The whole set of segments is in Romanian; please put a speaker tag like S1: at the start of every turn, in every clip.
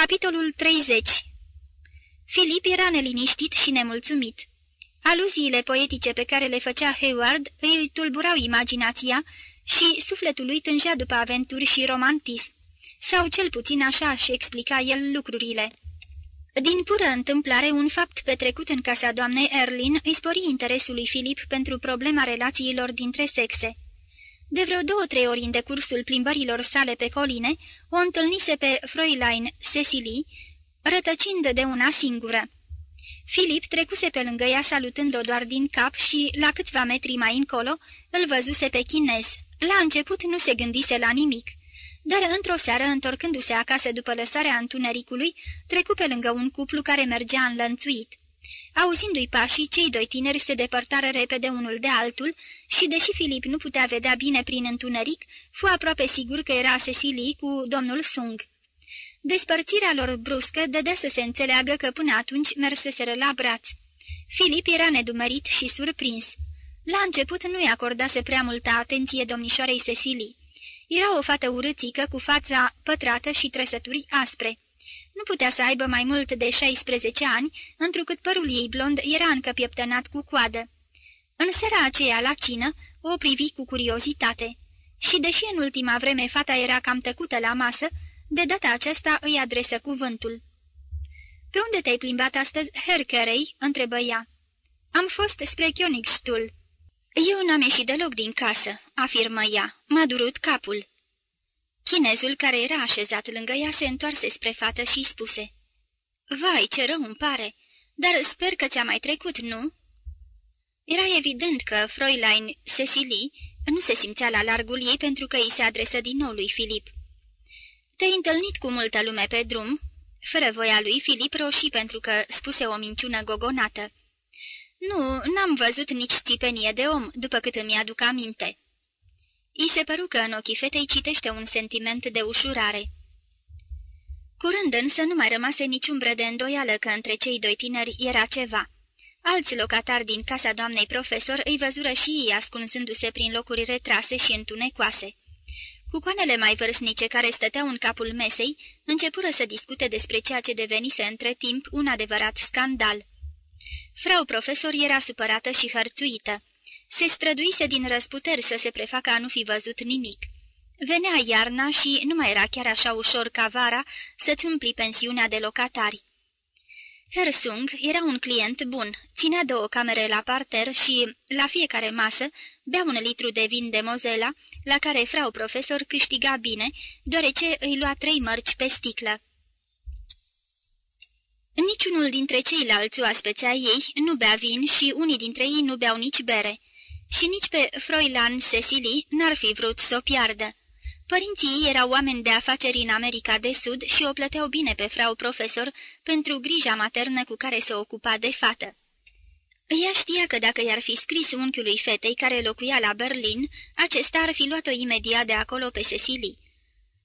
S1: Capitolul 30 Filip era neliniștit și nemulțumit. Aluziile poetice pe care le făcea Hayward îi tulburau imaginația și sufletul lui tângea după aventuri și romantism. Sau cel puțin așa și explica el lucrurile. Din pură întâmplare, un fapt petrecut în casa doamnei Erlin îi spori interesul lui Filip pentru problema relațiilor dintre sexe. De vreo două-trei ori în decursul plimbărilor sale pe coline, o întâlnise pe Fräulein Cecily, rătăcind de una singură. Filip trecuse pe lângă ea salutând-o doar din cap și, la câțiva metri mai încolo, îl văzuse pe chinez. La început nu se gândise la nimic, dar într-o seară, întorcându-se acasă după lăsarea întunericului, trecu pe lângă un cuplu care mergea înlănțuit. Auzindu-i pașii, cei doi tineri se depărtară repede unul de altul și, deși Filip nu putea vedea bine prin întuneric, fu aproape sigur că era Cecilie cu domnul Sung. Despărțirea lor bruscă dădea să se înțeleagă că până atunci merseseră la braț. Filip era nedumerit și surprins. La început nu-i acordase prea multă atenție domnișoarei Cecilii. Era o fată urâțică cu fața pătrată și trăsături aspre. Nu putea să aibă mai mult de 16 ani, întrucât părul ei blond era încă pieptănat cu coadă. În seara aceea, la cină, o privi cu curiozitate. Și deși în ultima vreme fata era cam tăcută la masă, de data aceasta îi adresă cuvântul. Pe unde te-ai plimbat astăzi, Herkerei?" întrebă ea. Am fost spre Königstuhl." Eu n-am ieșit deloc din casă," afirmă ea. M-a durut capul." Chinezul care era așezat lângă ea se întoarse spre fată și spuse. Vai, ce rău îmi pare, dar sper că ți-a mai trecut, nu?" Era evident că Fräulein Cecily nu se simțea la largul ei pentru că îi se adresă din nou lui Filip. Te-ai întâlnit cu multă lume pe drum?" Fără voia lui, Filip roșii pentru că spuse o minciună gogonată. Nu, n-am văzut nici țipenie de om, după cât îmi aduc aminte." I se păru că în ochii fetei citește un sentiment de ușurare. Curând însă nu mai rămase nici umbră de îndoială că între cei doi tineri era ceva. Alți locatari din casa doamnei profesor îi văzură și ei ascunzându-se prin locuri retrase și întunecoase. Cucoanele mai vârstnice care stăteau în capul mesei începură să discute despre ceea ce devenise între timp un adevărat scandal. Frau profesor era supărată și hărțuită. Se străduise din răsputeri să se prefacă a nu fi văzut nimic. Venea iarna și nu mai era chiar așa ușor ca vara să-ți umpli pensiunea de locatari. Hersung era un client bun, ținea două camere la parter și, la fiecare masă, bea un litru de vin de mozela, la care frau profesor câștiga bine, deoarece îi lua trei mărci pe sticlă. Niciunul dintre ceilalți oaspeția ei nu bea vin și unii dintre ei nu beau nici bere. Și nici pe Froilan Cecily n-ar fi vrut să o piardă. Părinții ei erau oameni de afaceri în America de Sud și o plăteau bine pe frau profesor pentru grija maternă cu care se ocupa de fată. Ea știa că dacă i-ar fi scris unchiului fetei care locuia la Berlin, acesta ar fi luat-o imediat de acolo pe Cecily.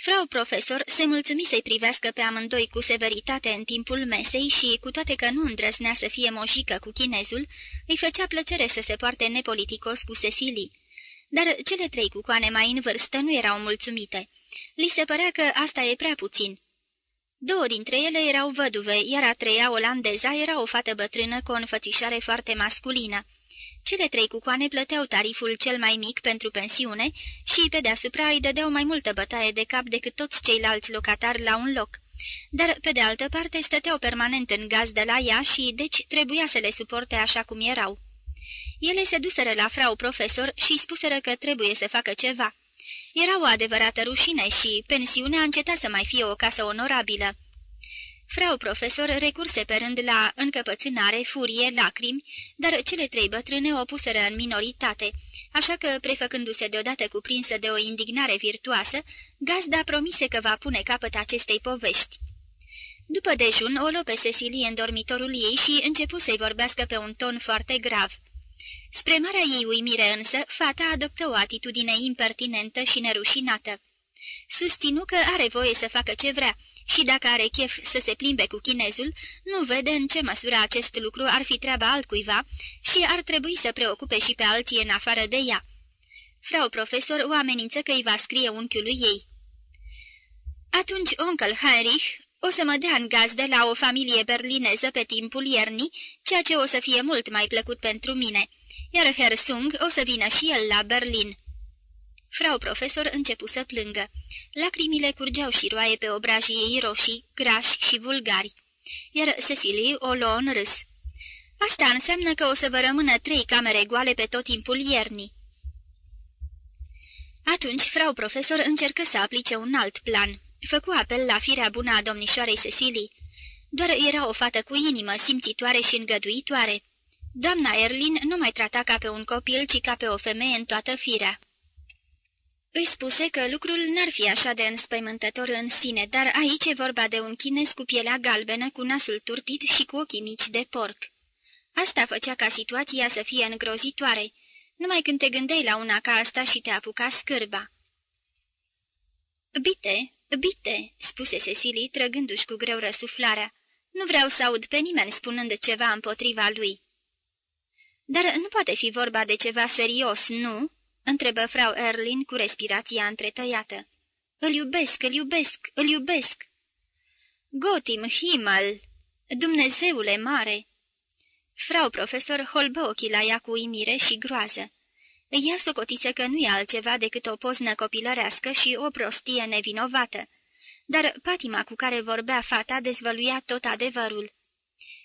S1: Frau profesor se mulțumi să-i privească pe amândoi cu severitate în timpul mesei și, cu toate că nu îndrăznea să fie mojică cu chinezul, îi făcea plăcere să se poarte nepoliticos cu Cecily. Dar cele trei cucoane mai în vârstă nu erau mulțumite. Li se părea că asta e prea puțin. Două dintre ele erau văduve, iar a treia, olandeza, era o fată bătrână cu o înfățișare foarte masculină. Cele trei cucoane plăteau tariful cel mai mic pentru pensiune și pe deasupra îi dădeau mai multă bătaie de cap decât toți ceilalți locatari la un loc. Dar, pe de altă parte, stăteau permanent în gaz de la ea și, deci, trebuia să le suporte așa cum erau. Ele se duseră la frau profesor și spuseră că trebuie să facă ceva. Era o adevărată rușine și pensiunea înceta să mai fie o casă onorabilă. Frau profesor recurse pe rând la încăpățânare, furie, lacrimi, dar cele trei bătrâne o puseră în minoritate, așa că, prefăcându-se deodată cuprinsă de o indignare virtuoasă, gazda promise că va pune capăt acestei povești. După dejun, o luă pe Cecilie în dormitorul ei și începu să-i vorbească pe un ton foarte grav. Spre marea ei uimire însă, fata adoptă o atitudine impertinentă și nerușinată. Susținu că are voie să facă ce vrea și dacă are chef să se plimbe cu chinezul, nu vede în ce măsură acest lucru ar fi treaba altcuiva și ar trebui să preocupe și pe alții în afară de ea. Frau profesor o amenință că îi va scrie unchiului ei. Atunci oncle Heinrich O să mă dea în gazdă la o familie berlineză pe timpul iernii, ceea ce o să fie mult mai plăcut pentru mine, iar Herr Sung o să vină și el la Berlin." Frau profesor începu să plângă. Lacrimile curgeau și roaie pe obrajii ei roșii, grași și vulgari. Iar Cecilie o luă în râs. Asta înseamnă că o să vă rămână trei camere goale pe tot timpul iernii. Atunci, frau profesor încercă să aplice un alt plan. Făcu apel la firea bună a domnișoarei Cecilii. Doar era o fată cu inimă, simțitoare și îngăduitoare. Doamna Erlin nu mai trata ca pe un copil, ci ca pe o femeie în toată firea. Îi spuse că lucrul n-ar fi așa de înspăimântător în sine, dar aici e vorba de un chinez cu pielea galbenă, cu nasul turtit și cu ochii mici de porc. Asta făcea ca situația să fie îngrozitoare, numai când te gândeai la una ca asta și te apuca scârba. Bite, bite," spuse Cecilie, trăgându-și cu greu răsuflarea. Nu vreau să aud pe nimeni spunând ceva împotriva lui." Dar nu poate fi vorba de ceva serios, nu?" Întrebă frau Erlin cu respirația întretăiată. Îl iubesc, îl iubesc, îl iubesc." Gotim Himmel! Dumnezeule mare!" Frau profesor holbă ochii la ea cu uimire și groază. Ea socotise că nu e altceva decât o poznă copilărească și o prostie nevinovată. Dar patima cu care vorbea fata dezvăluia tot adevărul.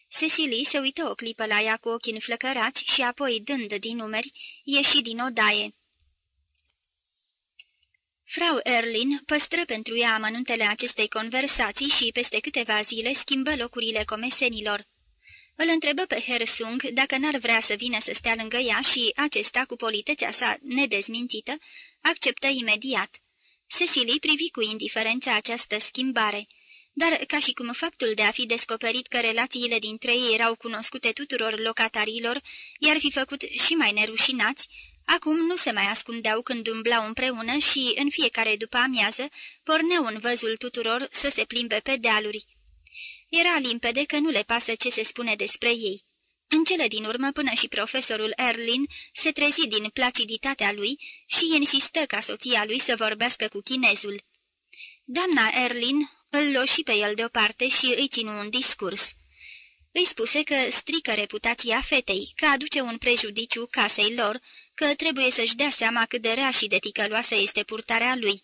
S1: Cecilie se uită o clipă la ea cu ochii înflăcărați și apoi, dând din numeri, ieși din odaie. Frau Erlin păstră pentru ea amănuntele acestei conversații și, peste câteva zile, schimbă locurile comesenilor. Îl întrebă pe Hersung dacă n-ar vrea să vină să stea lângă ea și acesta, cu politețea sa nedezmințită, acceptă imediat. Cecilie privi cu indiferență această schimbare, dar ca și cum faptul de a fi descoperit că relațiile dintre ei erau cunoscute tuturor locatarilor i-ar fi făcut și mai nerușinați, acum nu se mai ascundeau când umblau împreună și, în fiecare după amiază, porneau în văzul tuturor să se plimbe pe dealuri. Era limpede că nu le pasă ce se spune despre ei. În cele din urmă, până și profesorul Erlin se trezi din placiditatea lui și insistă ca soția lui să vorbească cu chinezul. Doamna Erlin îl luă și pe el deoparte și îi ținu un discurs. Îi spuse că strică reputația fetei, că aduce un prejudiciu casei lor, că trebuie să-și dea seama cât de rea și de ticăloasă este purtarea lui.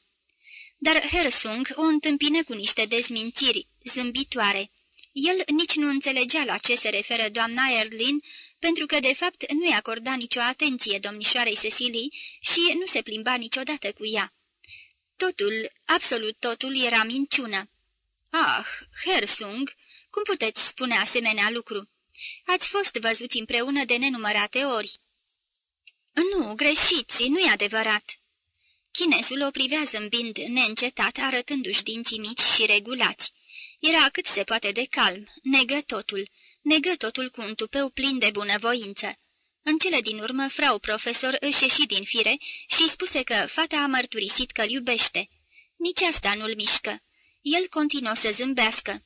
S1: Dar Hersung o întâmpină cu niște dezmințiri zâmbitoare. El nici nu înțelegea la ce se referă doamna Erlin, pentru că de fapt nu-i acorda nicio atenție domnișoarei Cecilii și nu se plimba niciodată cu ea. Totul, absolut totul, era minciună. Ah, Hersung, cum puteți spune asemenea lucru? Ați fost văzuți împreună de nenumărate ori. Nu, greșiți, nu-i adevărat. Chinesul o privea zâmbind neîncetat, arătându-și dinții mici și regulați. Era cât se poate de calm, negă totul, negă totul cu un tupeu plin de bunăvoință. În cele din urmă, frau profesor își ieși din fire și spuse că fata a mărturisit că-l iubește. Nici asta nu-l mișcă. El continuă să zâmbească.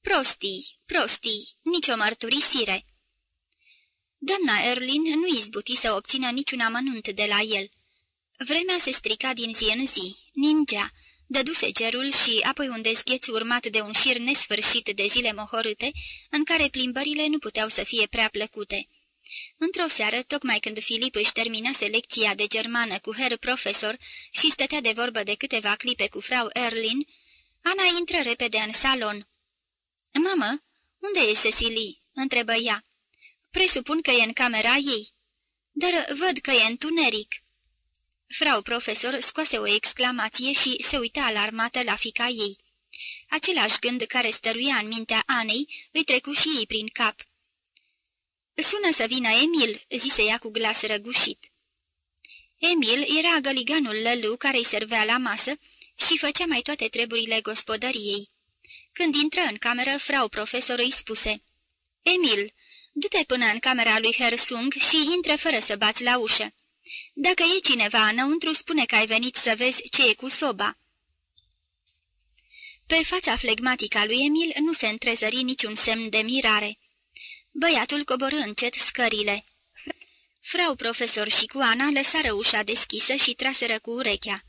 S1: Prostii, prostii, nicio mărturisire. Doamna Erlin nu izbuti să obțină niciun amănunt de la el. Vremea se strica din zi în zi, ningea, dăduse cerul și apoi un deschieț urmat de un șir nesfârșit de zile mohorâte, în care plimbările nu puteau să fie prea plăcute. Într-o seară, tocmai când Filip își terminase lecția de germană cu herr profesor și stătea de vorbă de câteva clipe cu frau Erlin, Ana intră repede în salon. Mamă, unde e Cecilie?" întrebă ea. Presupun că e în camera ei." Dar văd că e întuneric." Frau profesor scoase o exclamație și se uita alarmată la fica ei. Același gând care stăruia în mintea Anei îi trecu și ei prin cap. Sună să vină Emil," zise ea cu glas răgușit. Emil era găliganul lălu care îi servea la masă și făcea mai toate treburile gospodăriei. Când intră în cameră, frau profesor îi spuse, Emil, du-te până în camera lui Hersung și intră fără să bați la ușă. Dacă e cineva înăuntru, spune că ai venit să vezi ce e cu soba." Pe fața flegmatică a lui Emil nu se întrezări niciun semn de mirare. Băiatul coborâ încet scările. Frau profesor și cu Ana lăsară ușa deschisă și traseră cu urechea.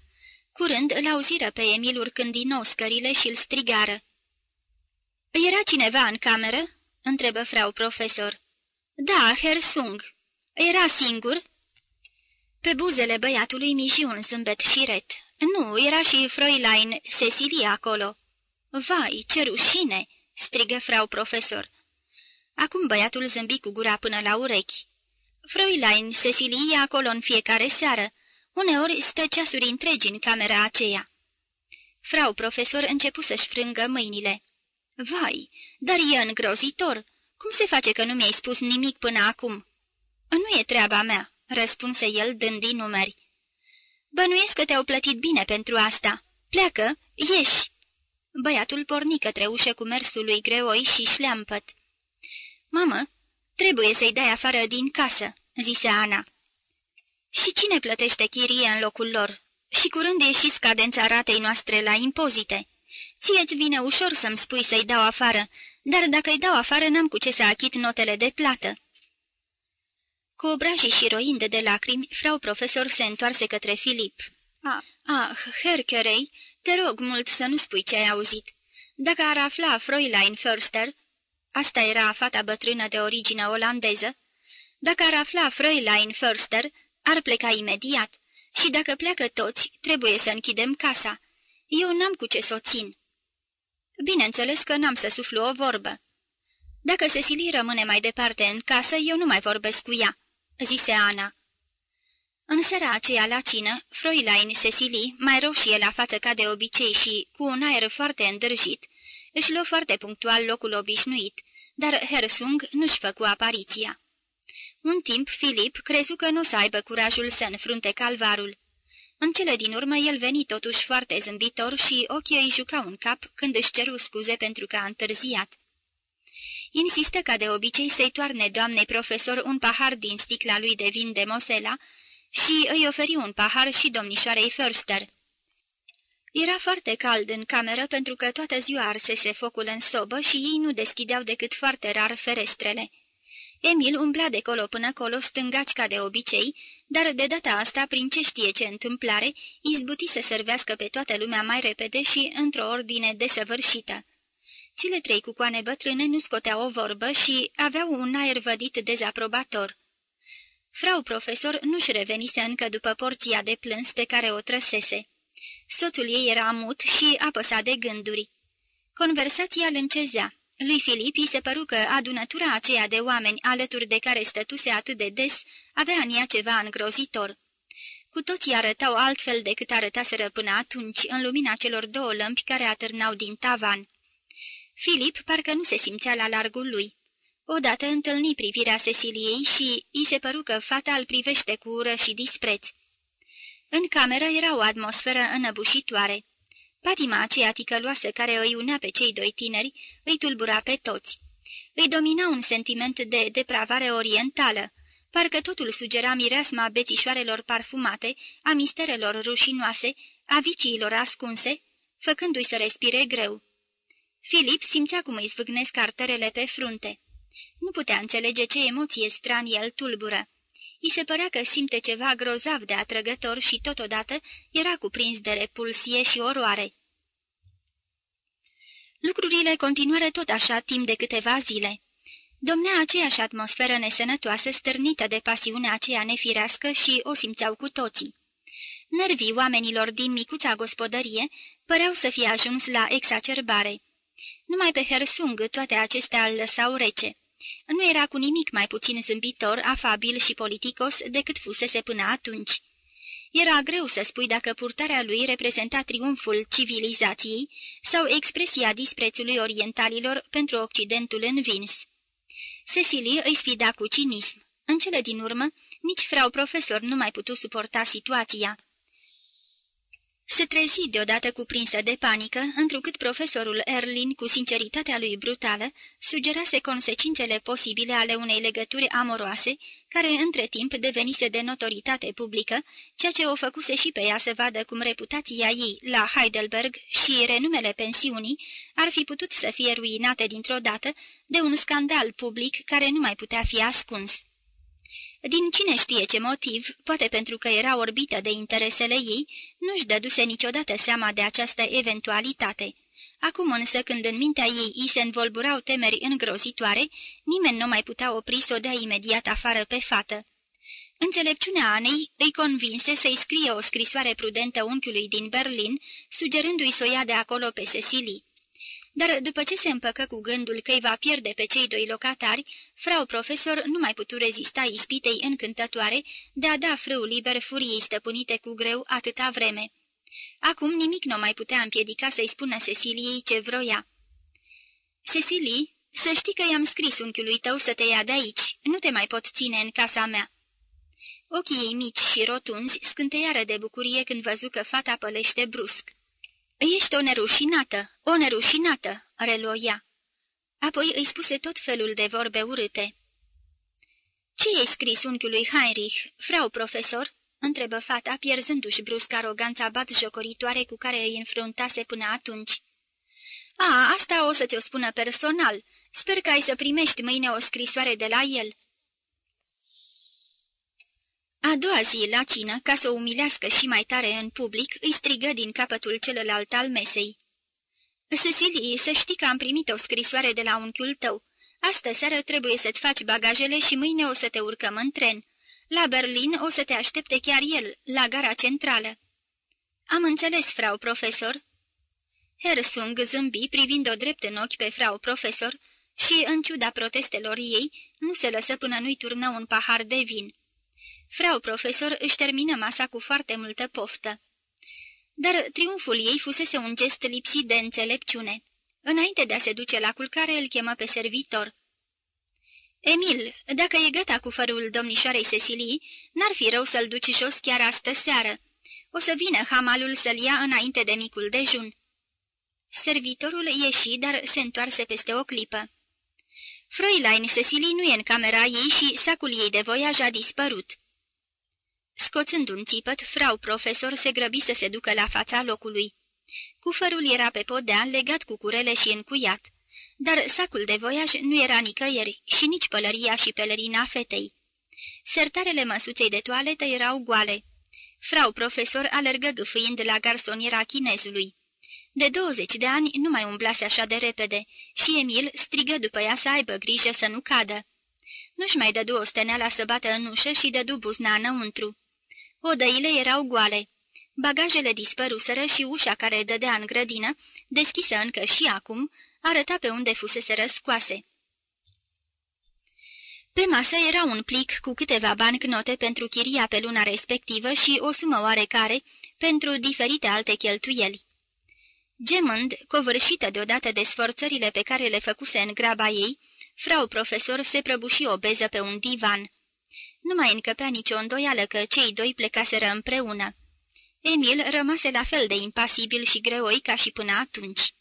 S1: Curând îl auziră pe Emil urcând din nou scările și îl strigară. Era cineva în cameră?" Întrebă frau profesor. Da, Herr Sung. Era singur?" Pe buzele băiatului miji un zâmbet șiret. Nu, era și Fräulein Cecilie acolo." Vai, ce rușine!" strigă frau profesor. Acum băiatul zâmbi cu gura până la urechi. Fräulein Cecilie e acolo în fiecare seară. Uneori stă ceasuri întregi în camera aceea. Frau profesor începu să-și frângă mâinile. Vai, dar e îngrozitor! Cum se face că nu mi-ai spus nimic până acum?" Nu e treaba mea," răspunse el dând din numeri. Bănuiesc că te-au plătit bine pentru asta. Pleacă, ieși!" Băiatul porni către ușă cu mersul lui greoi și șleampăt. Mamă, trebuie să-i dai afară din casă," zise Ana. Și cine plătește chirie în locul lor? Și curând e și scadența ratei noastre la impozite. Ție-ți vine ușor să-mi spui să-i dau afară, dar dacă îi dau afară n-am cu ce să achit notele de plată." Cu obrajii și roind de lacrimi, frau profesor se întoarse către Filip. Ah, ah Herkerei, te rog mult să nu spui ce ai auzit. Dacă ar afla Fräulein Förster, asta era fata bătrână de origine olandeză, dacă ar afla Fräulein Förster, ar pleca imediat. Și dacă pleacă toți, trebuie să închidem casa. Eu n-am cu ce să o țin." Bineînțeles că n-am să suflu o vorbă." Dacă Cecilie rămâne mai departe în casă, eu nu mai vorbesc cu ea," zise Ana. În seara aceea la cină, Fräulein Cecilie, mai roșie la față ca de obicei și cu un aer foarte îndrăjit, își luă foarte punctual locul obișnuit, dar Hersung nu-și făcu apariția. Un timp, Filip crezu că nu o să aibă curajul să înfrunte calvarul. În cele din urmă, el veni totuși foarte zâmbitor și ochii îi jucau în cap când își ceru scuze pentru că a întârziat. Insistă ca de obicei să-i toarne doamnei profesor un pahar din sticla lui de vin de Mosela și îi oferi un pahar și domnișoarei Förster. Era foarte cald în cameră pentru că toată ziua arsese focul în sobă și ei nu deschideau decât foarte rar ferestrele. Emil umbla de colo până colo, stângaci ca de obicei, dar de data asta, prin ce știe ce întâmplare, izbuti să servească pe toată lumea mai repede și într-o ordine desăvârșită. Cele trei cucoane bătrâne nu scoteau o vorbă și aveau un aer vădit dezaprobator. Frau profesor nu-și revenise încă după porția de plâns pe care o trăsese. Soțul ei era mut și apăsat de gânduri. Conversația îl încezea. Lui Filip îi se păru că adunătura aceea de oameni alături de care stătuse atât de des avea în ea ceva îngrozitor. Cu toții arătau altfel decât arătaseră până atunci, în lumina celor două lămpi care atârnau din tavan. Filip parcă nu se simțea la largul lui. Odată întâlni privirea Ceciliei și îi se păru că fata îl privește cu ură și dispreț. În cameră era o atmosferă înăbușitoare. Patima aceea ticăloasă care îi unea pe cei doi tineri îi tulbura pe toți. Îi domina un sentiment de depravare orientală, parcă totul sugera mireasma bețișoarelor parfumate, a misterelor rușinoase, a viciilor ascunse, făcându-i să respire greu. Filip simțea cum îi zvâgnesc arterele pe frunte. Nu putea înțelege ce emoție stranie îl tulbură. I se părea că simte ceva grozav de atrăgător și totodată era cuprins de repulsie și oroare. Lucrurile continuară tot așa timp de câteva zile. Domnea aceeași atmosferă nesănătoasă, stârnită de pasiunea aceea nefirească și o simțeau cu toții. Nervii oamenilor din micuța gospodărie păreau să fie ajuns la exacerbare. Numai pe Hersung toate acestea îl lăsau rece. Nu era cu nimic mai puțin zâmbitor, afabil și politicos decât fusese până atunci. Era greu să spui dacă purtarea lui reprezenta triumful civilizației sau expresia disprețului orientalilor pentru Occidentul învins. Cecilie îi sfida cu cinism. În cele din urmă, nici frau profesor nu mai putu suporta situația. Se trezi deodată cuprinsă de panică, întrucât profesorul Erlin, cu sinceritatea lui brutală, sugerase consecințele posibile ale unei legături amoroase, care între timp devenise de notoritate publică, ceea ce o făcuse și pe ea să vadă cum reputația ei la Heidelberg și renumele pensiunii ar fi putut să fie ruinate dintr-o dată de un scandal public care nu mai putea fi ascuns. Din cine știe ce motiv, poate pentru că era orbită de interesele ei, nu-și dăduse niciodată seama de această eventualitate. Acum însă, când în mintea ei i se învolburau temeri îngrozitoare, nimeni nu mai putea opri să o dea imediat afară pe fată. Înțelepciunea Anei îi convinse să-i scrie o scrisoare prudentă unchiului din Berlin, sugerându-i să o ia de acolo pe Cecily. Dar după ce se împăcă cu gândul că îi va pierde pe cei doi locatari, frau profesor nu mai putu rezista ispitei încântătoare de a da frâu liber furiei stăpânite cu greu atâta vreme. Acum nimic nu mai putea împiedica să-i spună Ceciliei ce vroia. Cecilie, să știi că i-am scris unchiului tău să te ia de aici, nu te mai pot ține în casa mea." Ochii ei mici și rotunzi scânteiară de bucurie când văzu că fata pălește brusc. Ești o nerușinată, o nerușinată," reloia. Apoi îi spuse tot felul de vorbe urâte. Ce i-ai scris unchiului Heinrich, frau profesor?" întrebă fata, pierzându-și brusc aroganța bat jocoritoare cu care îi înfruntase până atunci. A, asta o să ți-o spună personal. Sper că ai să primești mâine o scrisoare de la el." A doua zi, la cină, ca să o umilească și mai tare în public, îi strigă din capătul celălalt al mesei. Cecilie, să știi că am primit o scrisoare de la unchiul tău. Astă seară trebuie să-ți faci bagajele și mâine o să te urcăm în tren. La Berlin o să te aștepte chiar el, la gara centrală." Am înțeles, frau profesor." Hersung zâmbi privind-o drept în ochi pe frau profesor și, în ciuda protestelor ei, nu se lăsă până nu-i turnă un pahar de vin. Frau profesor își termină masa cu foarte multă poftă. Dar triumful ei fusese un gest lipsit de înțelepciune. Înainte de a se duce la culcare, îl chemă pe servitor. Emil, dacă e gata cu fărul domnișoarei Cecilii, n-ar fi rău să-l duci jos chiar astă seară. O să vină hamalul să-l ia înainte de micul dejun." Servitorul ieși, dar se întoarse peste o clipă. Fräulein Cecilii nu e în camera ei și sacul ei de voiaj a dispărut. Scoțând un țipăt, frau profesor se grăbi să se ducă la fața locului. Cufărul era pe podea, legat cu curele și încuiat, dar sacul de voiaj nu era nicăieri și nici pălăria și pelerina fetei. Sertarele măsuței de toaletă erau goale. Frau profesor alergă gâfâind la garsoniera chinezului. De 20 de ani nu mai umblase așa de repede și Emil strigă după ea să aibă grijă să nu cadă. Nu-și mai dădu o steneala să bată în ușă și dădu buzna înăuntru. Odăile erau goale. Bagajele dispăruseră și ușa care dădea în grădină, deschisă încă și acum, arăta pe unde fusese răscoase. Pe masă era un plic cu câteva bancnote pentru chiria pe luna respectivă și o sumă oarecare pentru diferite alte cheltuieli. Gemând, covârșită deodată de sforțările pe care le făcuse în graba ei, frau profesor se prăbuși obeză pe un divan. Nu mai încăpea nicio îndoială că cei doi plecaseră împreună. Emil rămase la fel de impasibil și greoi ca și până atunci.